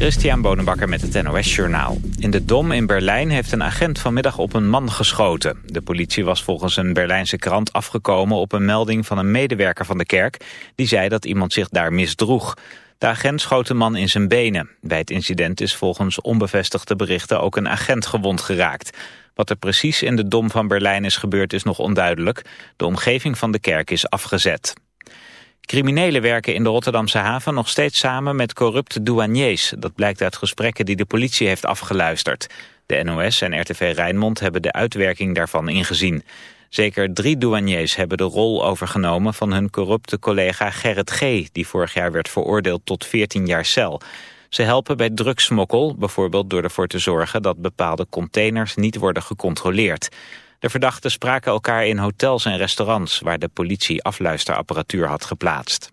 Christian Bonenbakker met het NOS Journaal. In de Dom in Berlijn heeft een agent vanmiddag op een man geschoten. De politie was volgens een Berlijnse krant afgekomen op een melding van een medewerker van de kerk... die zei dat iemand zich daar misdroeg. De agent schoot de man in zijn benen. Bij het incident is volgens onbevestigde berichten ook een agent gewond geraakt. Wat er precies in de Dom van Berlijn is gebeurd is nog onduidelijk. De omgeving van de kerk is afgezet. Criminelen werken in de Rotterdamse haven nog steeds samen met corrupte douaniers. Dat blijkt uit gesprekken die de politie heeft afgeluisterd. De NOS en RTV Rijnmond hebben de uitwerking daarvan ingezien. Zeker drie douaniers hebben de rol overgenomen van hun corrupte collega Gerrit G... die vorig jaar werd veroordeeld tot 14 jaar cel. Ze helpen bij drugsmokkel, bijvoorbeeld door ervoor te zorgen... dat bepaalde containers niet worden gecontroleerd. De verdachten spraken elkaar in hotels en restaurants... waar de politie afluisterapparatuur had geplaatst.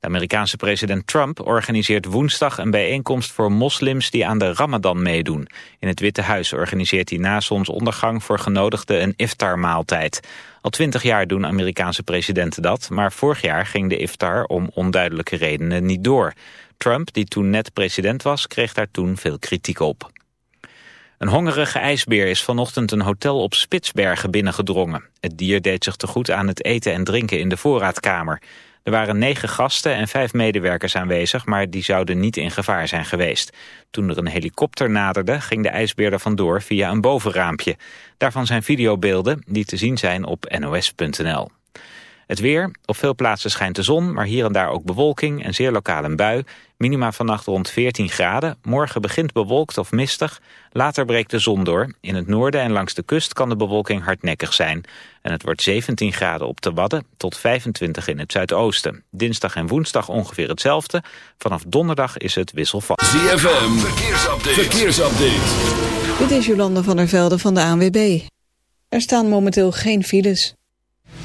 De Amerikaanse president Trump organiseert woensdag een bijeenkomst voor moslims die aan de Ramadan meedoen. In het Witte Huis organiseert hij na zonsondergang voor genodigden een iftar-maaltijd. Al twintig jaar doen Amerikaanse presidenten dat, maar vorig jaar ging de iftar om onduidelijke redenen niet door. Trump, die toen net president was, kreeg daar toen veel kritiek op. Een hongerige ijsbeer is vanochtend een hotel op Spitsbergen binnengedrongen. Het dier deed zich te goed aan het eten en drinken in de voorraadkamer. Er waren negen gasten en vijf medewerkers aanwezig, maar die zouden niet in gevaar zijn geweest. Toen er een helikopter naderde, ging de ijsbeer er vandoor via een bovenraampje. Daarvan zijn videobeelden die te zien zijn op nos.nl. Het weer. Op veel plaatsen schijnt de zon, maar hier en daar ook bewolking en zeer lokaal een bui. Minima vannacht rond 14 graden. Morgen begint bewolkt of mistig. Later breekt de zon door. In het noorden en langs de kust kan de bewolking hardnekkig zijn. En het wordt 17 graden op de Wadden tot 25 in het zuidoosten. Dinsdag en woensdag ongeveer hetzelfde. Vanaf donderdag is het wisselvallig. ZFM. Verkeersupdate. Verkeersupdate. Dit is Jolande van der Velde van de ANWB. Er staan momenteel geen files.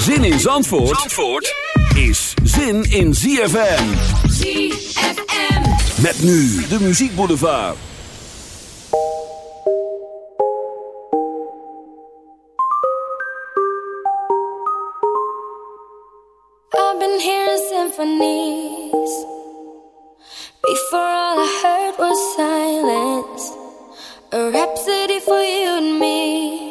Zin in Zandvoort, Zandvoort is zin in ZFM. ZFM. Met nu de Muziek Boulevard. I've been hearing symphonies. Before all I heard was silence. A rhapsody for you and me.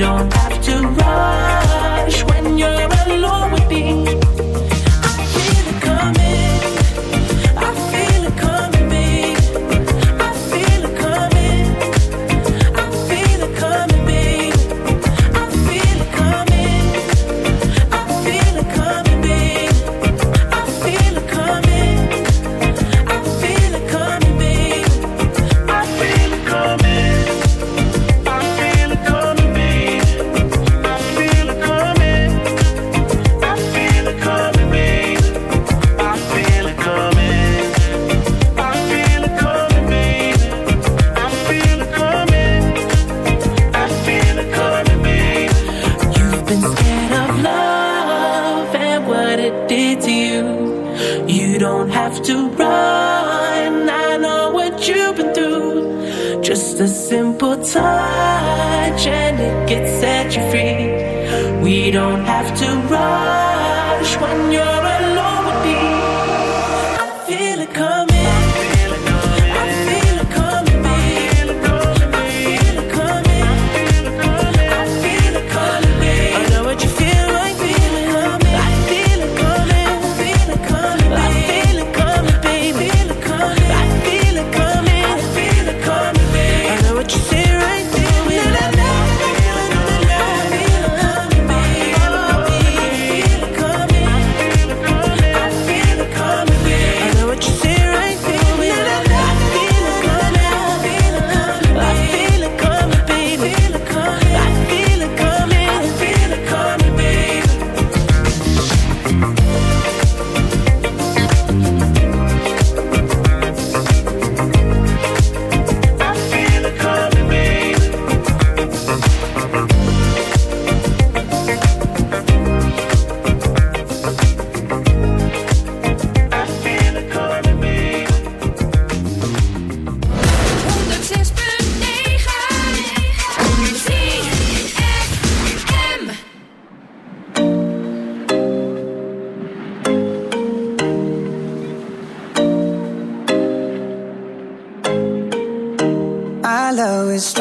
don't don't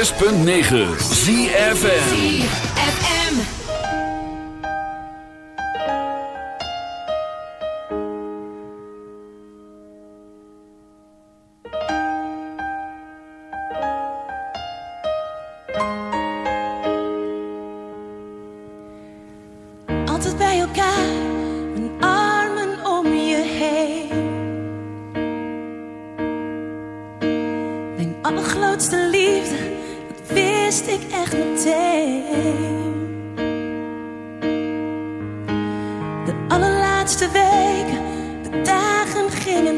106.9 ZFN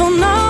Vanaf mijn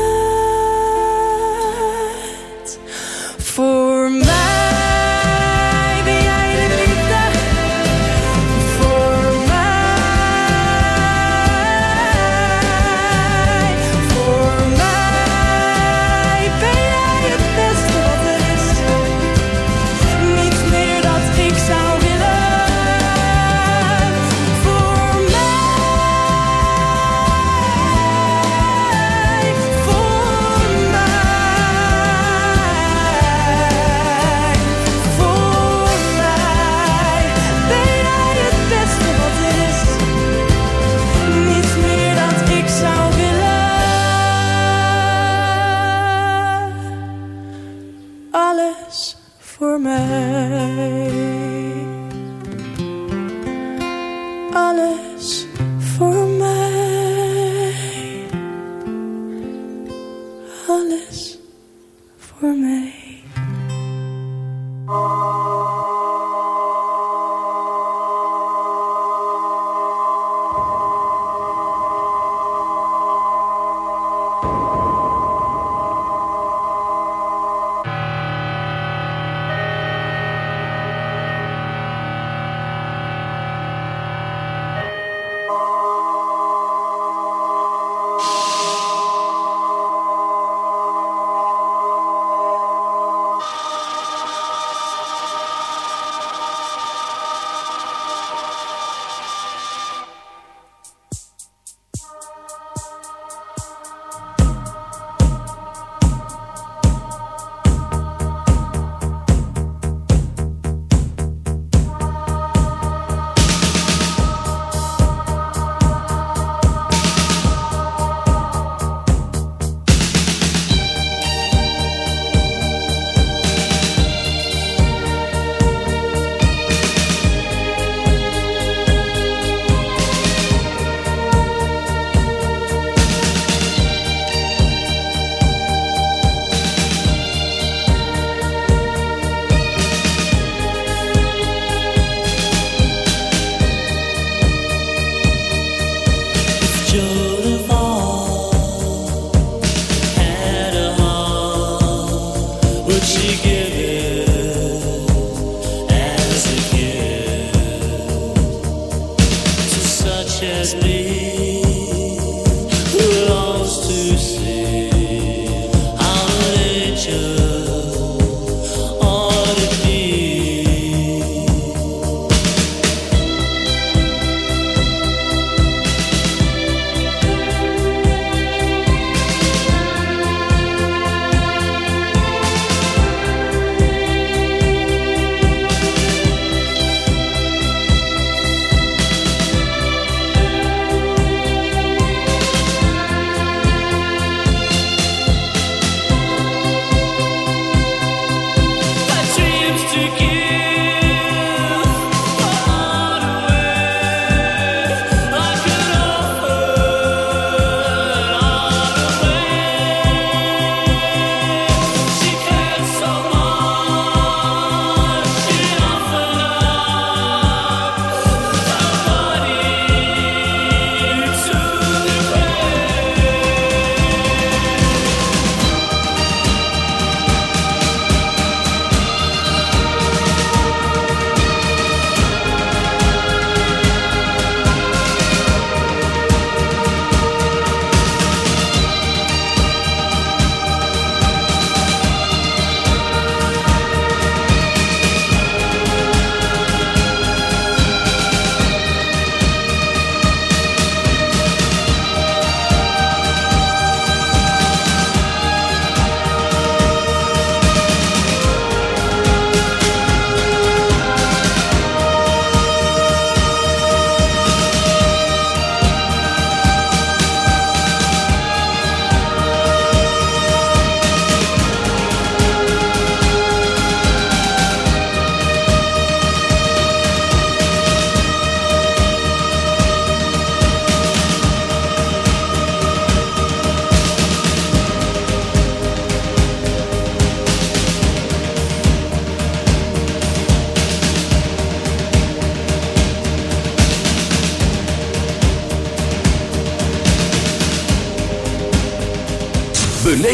she giving?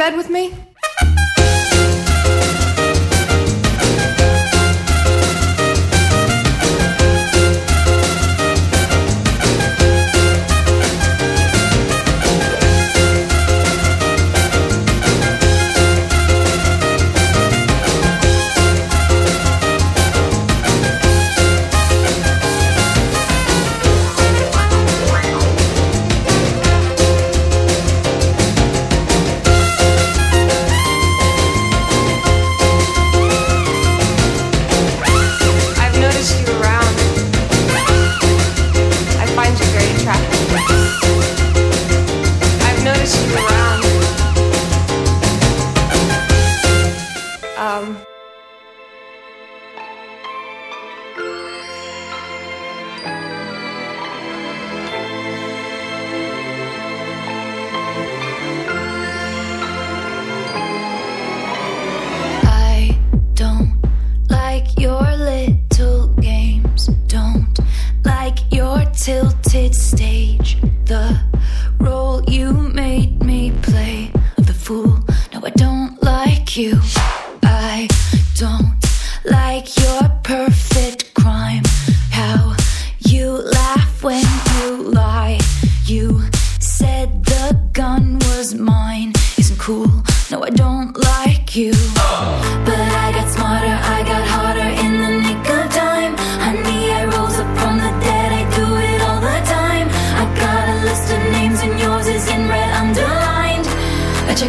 Bed with me?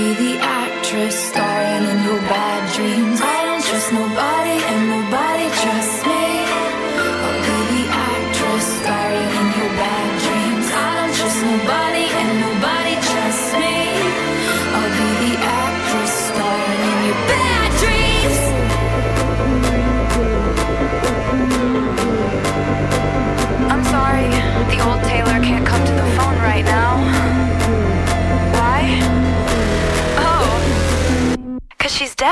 Be the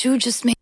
You just made.